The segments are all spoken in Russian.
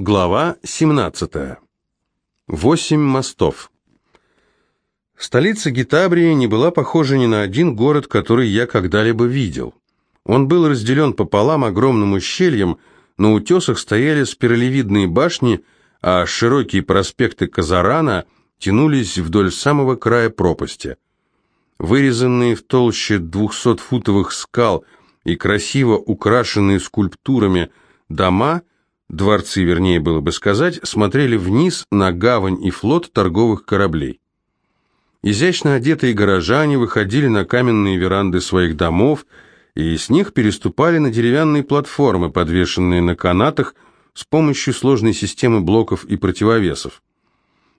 Глава 17. Восемь мостов. Столица Гитабрии не была похожа ни на один город, который я когда-либо видел. Он был разделен пополам огромным ущельем, на утесах стояли спиралевидные башни, а широкие проспекты Казарана тянулись вдоль самого края пропасти. Вырезанные в толще двухсотфутовых скал и красиво украшенные скульптурами дома – дворцы, вернее было бы сказать, смотрели вниз на гавань и флот торговых кораблей. Изящно одетые горожане выходили на каменные веранды своих домов и с них переступали на деревянные платформы, подвешенные на канатах с помощью сложной системы блоков и противовесов.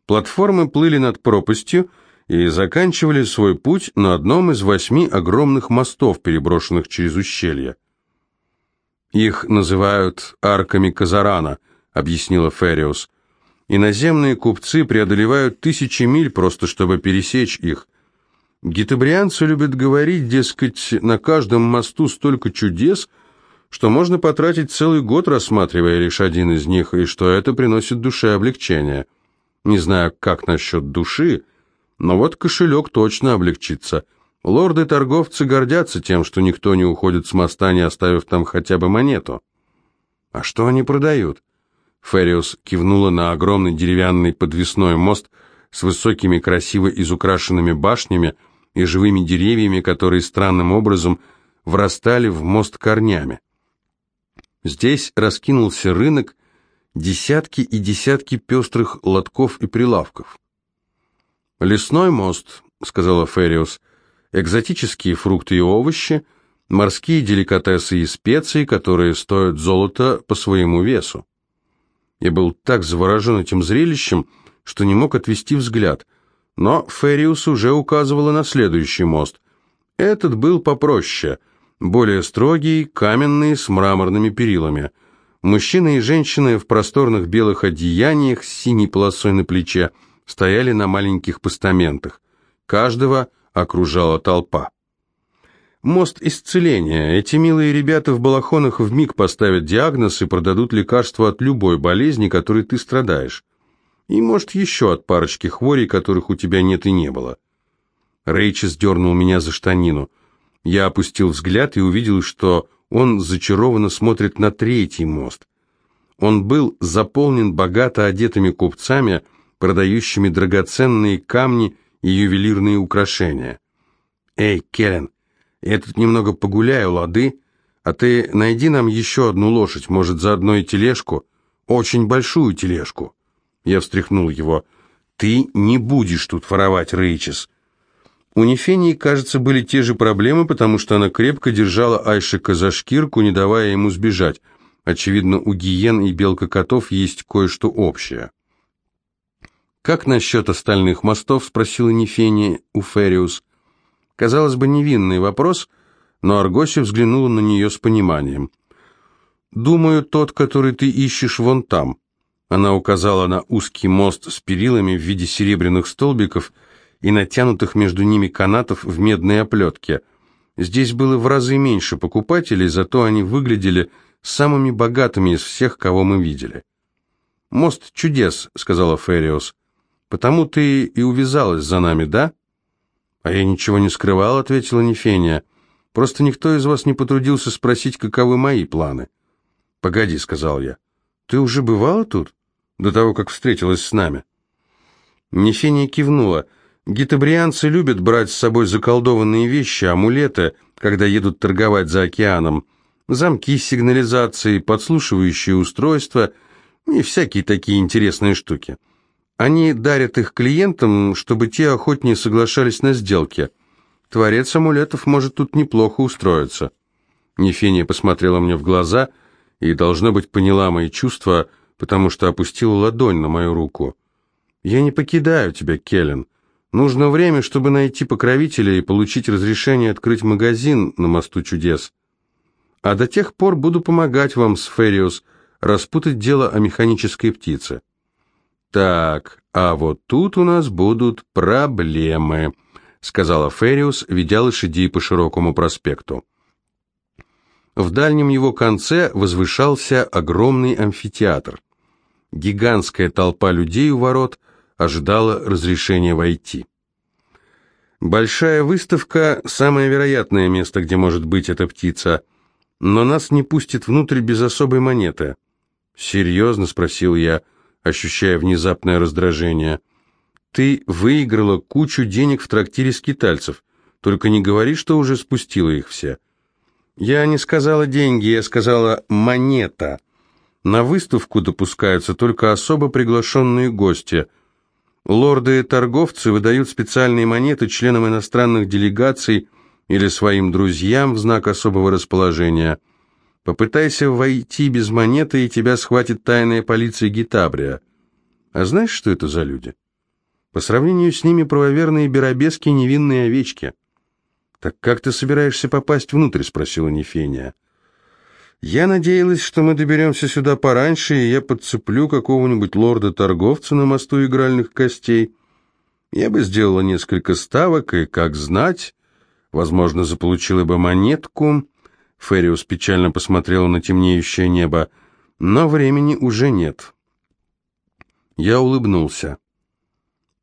Платформы плыли над пропастью и заканчивали свой путь на одном из восьми огромных мостов, переброшенных через ущелье. «Их называют арками Казарана», — объяснила Фериус. «Иноземные купцы преодолевают тысячи миль просто, чтобы пересечь их. Гитабрианцы любят говорить, дескать, на каждом мосту столько чудес, что можно потратить целый год, рассматривая лишь один из них, и что это приносит душе облегчение. Не знаю, как насчет души, но вот кошелек точно облегчится». Лорды-торговцы гордятся тем, что никто не уходит с моста, не оставив там хотя бы монету. А что они продают? Фериус кивнула на огромный деревянный подвесной мост с высокими красиво изукрашенными башнями и живыми деревьями, которые странным образом врастали в мост корнями. Здесь раскинулся рынок, десятки и десятки пестрых лотков и прилавков. «Лесной мост», — сказала Фериус, экзотические фрукты и овощи, морские деликатесы и специи, которые стоят золота по своему весу. Я был так заворожен этим зрелищем, что не мог отвести взгляд, но Фериус уже указывала на следующий мост. Этот был попроще, более строгий, каменный, с мраморными перилами. Мужчины и женщины в просторных белых одеяниях с синей полосой на плече стояли на маленьких постаментах. Каждого – окружала толпа. Мост исцеления. Эти милые ребята в балахонах вмиг поставят диагноз и продадут лекарство от любой болезни, которой ты страдаешь. И, может, еще от парочки хворей, которых у тебя нет и не было. Рейчес дернул меня за штанину. Я опустил взгляд и увидел, что он зачарованно смотрит на третий мост. Он был заполнен богато одетыми купцами, продающими драгоценные камни и ювелирные украшения. «Эй, Келлен, я тут немного погуляю, лады? А ты найди нам еще одну лошадь, может, заодно и тележку? Очень большую тележку». Я встряхнул его. «Ты не будешь тут воровать, Рейчес». У Нефении, кажется, были те же проблемы, потому что она крепко держала Айшика за шкирку, не давая ему сбежать. Очевидно, у гиен и белка-котов есть кое-что общее. «Как насчет остальных мостов?» – спросила Нефения у Фериус. Казалось бы, невинный вопрос, но Аргоси взглянула на нее с пониманием. «Думаю, тот, который ты ищешь вон там». Она указала на узкий мост с перилами в виде серебряных столбиков и натянутых между ними канатов в медной оплетке. Здесь было в разы меньше покупателей, зато они выглядели самыми богатыми из всех, кого мы видели. «Мост чудес», — сказала Фериус. Потому ты и увязалась за нами, да? А я ничего не скрывал, ответила Нефения. Просто никто из вас не потрудился спросить, каковы мои планы. Погоди, сказал я. Ты уже бывала тут? До того, как встретилась с нами. Нефения кивнула. Гитабрианцы любят брать с собой заколдованные вещи, амулеты, когда едут торговать за океаном. Замки с сигнализацией, подслушивающие устройства и всякие такие интересные штуки. Они дарят их клиентам, чтобы те охотнее соглашались на сделки. Творец амулетов может тут неплохо устроиться. Нефения посмотрела мне в глаза и, должно быть, поняла мои чувства, потому что опустила ладонь на мою руку. «Я не покидаю тебя, Келлен. Нужно время, чтобы найти покровителя и получить разрешение открыть магазин на мосту чудес. А до тех пор буду помогать вам с Фериус распутать дело о механической птице». «Так, а вот тут у нас будут проблемы», — сказала Фериус, ведя лошадей по широкому проспекту. В дальнем его конце возвышался огромный амфитеатр. Гигантская толпа людей у ворот ожидала разрешения войти. Большая выставка – самое вероятное место, где может быть эта птица, но нас не пустят внутрь без особой монеты. «Серьезно?» – спросил я, ощущая внезапное раздражение. «Ты выиграла кучу денег в трактире скитальцев, только не говори, что уже спустила их все». «Я не сказала деньги, я сказала монета. На выставку допускаются только особо приглашенные гости – Лорды и торговцы выдают специальные монеты членам иностранных делегаций или своим друзьям в знак особого расположения. Попытайся войти без монеты, и тебя схватит тайная полиция Гитабрия. А знаешь, что это за люди? По сравнению с ними правоверные беробески невинные овечки. «Так как ты собираешься попасть внутрь?» — спросила Нефения. Я надеялась, что мы доберемся сюда пораньше, и я подцеплю какого-нибудь лорда-торговца на мосту игральных костей. Я бы сделала несколько ставок, и, как знать, возможно, заполучила бы монетку. Фериус печально посмотрела на темнеющее небо, но времени уже нет. Я улыбнулся,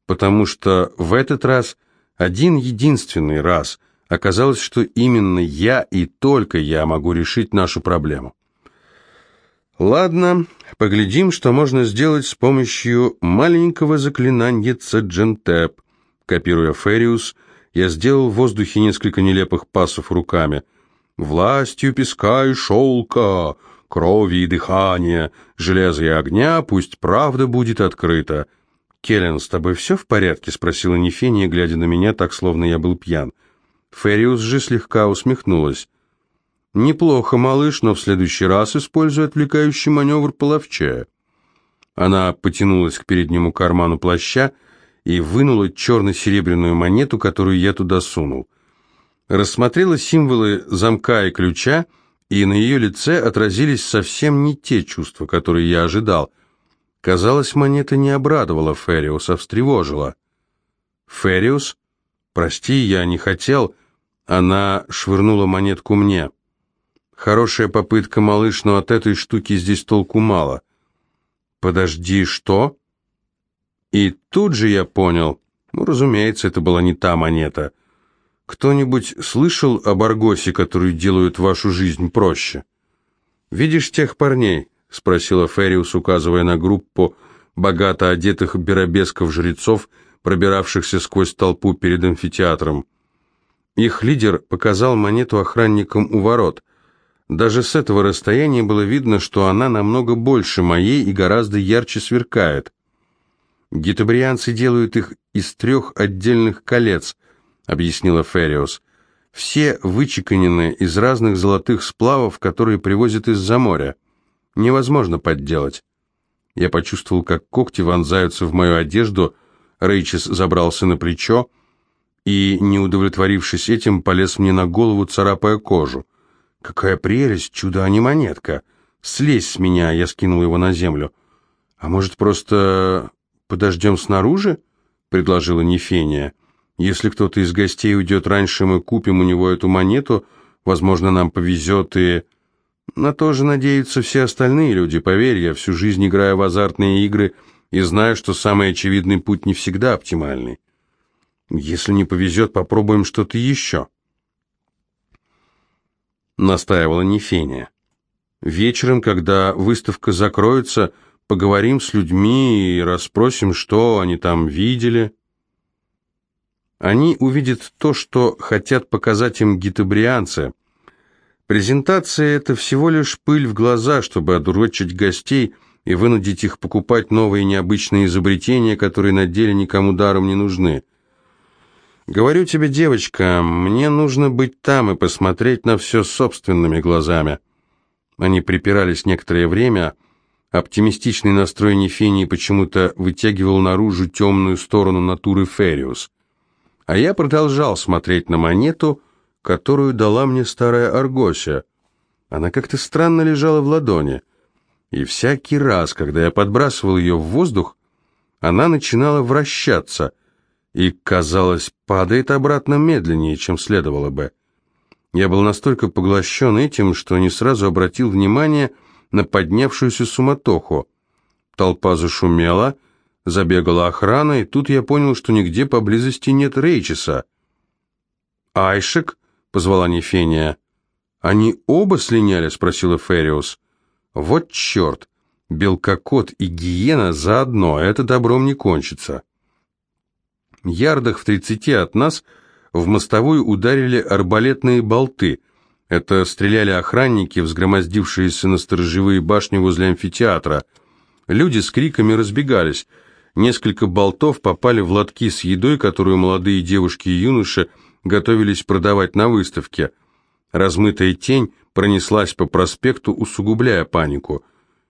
потому что в этот раз, один единственный раз, Оказалось, что именно я и только я могу решить нашу проблему. Ладно, поглядим, что можно сделать с помощью маленького заклинания Цеджентеп. Копируя Фериус, я сделал в воздухе несколько нелепых пасов руками. «Властью песка и шелка, крови и дыхания, железа и огня, пусть правда будет открыта». «Келлен, с тобой все в порядке?» — спросила Нефения, глядя на меня так, словно я был пьян. Фериус же слегка усмехнулась. «Неплохо, малыш, но в следующий раз используй отвлекающий маневр половчая». Она потянулась к переднему карману плаща и вынула черно-серебряную монету, которую я туда сунул. Рассмотрела символы замка и ключа, и на ее лице отразились совсем не те чувства, которые я ожидал. Казалось, монета не обрадовала Фериуса, встревожила. «Фериус? Прости, я не хотел...» Она швырнула монетку мне. Хорошая попытка, малыш, но от этой штуки здесь толку мало. Подожди, что? И тут же я понял. Ну, разумеется, это была не та монета. Кто-нибудь слышал об Аргосе, которые делают вашу жизнь проще? Видишь тех парней? спросила Фериус, указывая на группу богато одетых беробесков-жрецов, пробиравшихся сквозь толпу перед амфитеатром. Их лидер показал монету охранникам у ворот. Даже с этого расстояния было видно, что она намного больше моей и гораздо ярче сверкает. «Гитабрианцы делают их из трех отдельных колец», — объяснила Фериус. «Все вычеканены из разных золотых сплавов, которые привозят из-за моря. Невозможно подделать». Я почувствовал, как когти вонзаются в мою одежду, Рейчес забрался на плечо, и, не удовлетворившись этим, полез мне на голову, царапая кожу. «Какая прелесть, чудо, а не монетка! Слезь с меня!» Я скинул его на землю. «А может, просто подождем снаружи?» — предложила Нефения. «Если кто-то из гостей уйдет раньше, мы купим у него эту монету. Возможно, нам повезет и...» На то же надеются все остальные люди, поверь, я всю жизнь играю в азартные игры и знаю, что самый очевидный путь не всегда оптимальный. Если не повезет, попробуем что-то еще. Настаивала Нефения. Вечером, когда выставка закроется, поговорим с людьми и расспросим, что они там видели. Они увидят то, что хотят показать им гитабрианцы. Презентация – это всего лишь пыль в глаза, чтобы одурачить гостей и вынудить их покупать новые необычные изобретения, которые на деле никому даром не нужны – Говорю тебе, девочка, мне нужно быть там и посмотреть на все собственными глазами. Они припирались некоторое время. Оптимистичный настрой Нефении почему-то вытягивал наружу темную сторону натуры Фериус. А я продолжал смотреть на монету, которую дала мне старая Аргося. Она как-то странно лежала в ладони. И всякий раз, когда я подбрасывал ее в воздух, она начинала вращаться — и, казалось, падает обратно медленнее, чем следовало бы. Я был настолько поглощен этим, что не сразу обратил внимание на поднявшуюся суматоху. Толпа зашумела, забегала охрана, и тут я понял, что нигде поблизости нет Рейчеса. «Айшек?» — позвала Нефения. «Они оба слиняли?» — спросила Фериус. «Вот черт! Белкокот и гиена заодно, это добром не кончится». Ярдах в тридцати от нас в мостовую ударили арбалетные болты. Это стреляли охранники, взгромоздившиеся на сторожевые башни возле амфитеатра. Люди с криками разбегались. Несколько болтов попали в лотки с едой, которую молодые девушки и юноши готовились продавать на выставке. Размытая тень пронеслась по проспекту, усугубляя панику.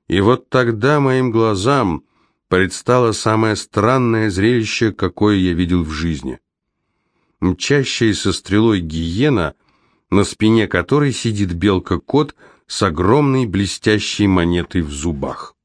И вот тогда моим глазам предстало самое странное зрелище, какое я видел в жизни. Мчащаяся стрелой гиена, на спине которой сидит белка-кот с огромной блестящей монетой в зубах.